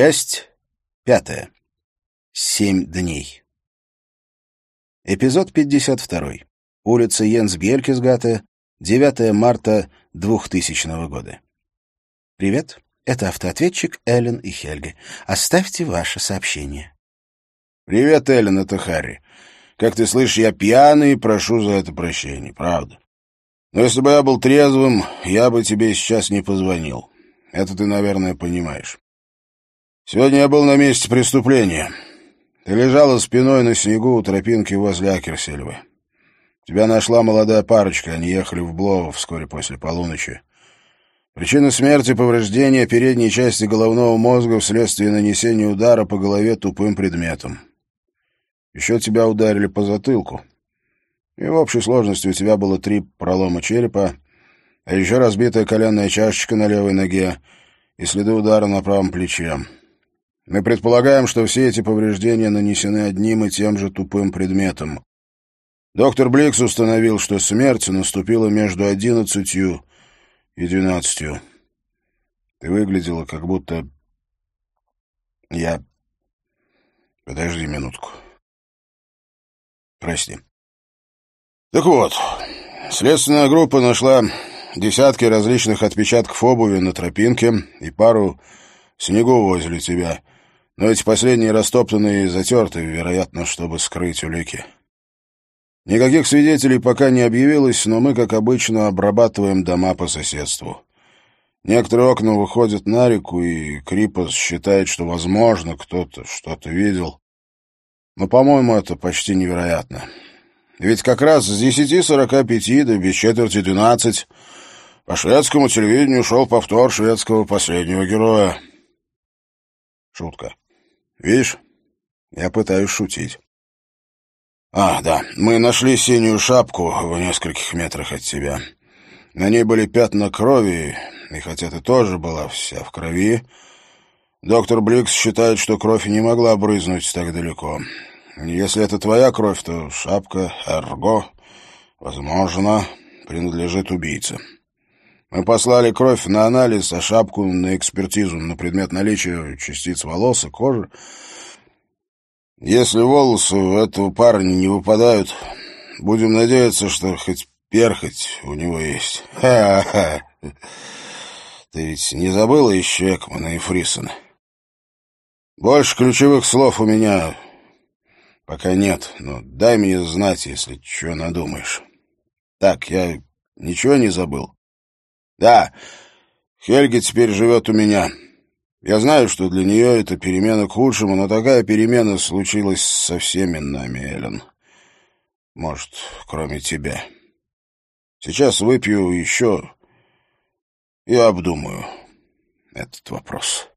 Часть пятая. Семь дней. Эпизод 52. Улица Йенс Бьелькисгата, 9 марта 2000 года. Привет, это автоответчик Эллен и Хельги. Оставьте ваше сообщение. Привет, Эллен, это Харри. Как ты слышишь, я пьяный и прошу за это прощения, правда. Но если бы я был трезвым, я бы тебе сейчас не позвонил. Это ты, наверное, понимаешь. Сегодня я был на месте преступления. Ты лежала спиной на снегу у тропинки возле Акерсельвы. Тебя нашла молодая парочка, они ехали в Блово вскоре после полуночи. Причина смерти — повреждение передней части головного мозга вследствие нанесения удара по голове тупым предметом. Еще тебя ударили по затылку. И в общей сложности у тебя было три пролома черепа, а еще разбитая коленная чашечка на левой ноге и следы удара на правом плече. Мы предполагаем, что все эти повреждения нанесены одним и тем же тупым предметом. Доктор Бликс установил, что смерть наступила между одиннадцатью и двенадцатью. Ты выглядела, как будто... Я... Подожди минутку. Прости. Так вот, следственная группа нашла десятки различных отпечатков обуви на тропинке и пару снегу возле тебя — но эти последние растоптанные и затерты, вероятно, чтобы скрыть улики. Никаких свидетелей пока не объявилось, но мы, как обычно, обрабатываем дома по соседству. Некоторые окна выходят на реку, и Крипос считает, что, возможно, кто-то что-то видел. Но, по-моему, это почти невероятно. Ведь как раз с десяти сорока пяти до без четверти двенадцать по шведскому телевидению шел повтор шведского последнего героя. Шутка. Видишь, я пытаюсь шутить. А, да, мы нашли синюю шапку в нескольких метрах от тебя. На ней были пятна крови, и хотя ты тоже была вся в крови, доктор Бликс считает, что кровь не могла брызнуть так далеко. Если это твоя кровь, то шапка, эрго, возможно, принадлежит убийце. Мы послали кровь на анализ, а шапку на экспертизу на предмет наличия частиц волос и кожи. Если волосы у этого парня не выпадают, будем надеяться, что хоть перхоть у него есть. Ха-ха! Ты ведь не забыла еще Экмана и Фрисона? Больше ключевых слов у меня пока нет, но дай мне знать, если что надумаешь. Так, я ничего не забыл? Да, Хельга теперь живет у меня. Я знаю, что для нее это перемена к лучшему, но такая перемена случилась со всеми нами, Эллен. Может, кроме тебя. Сейчас выпью еще и обдумаю этот вопрос».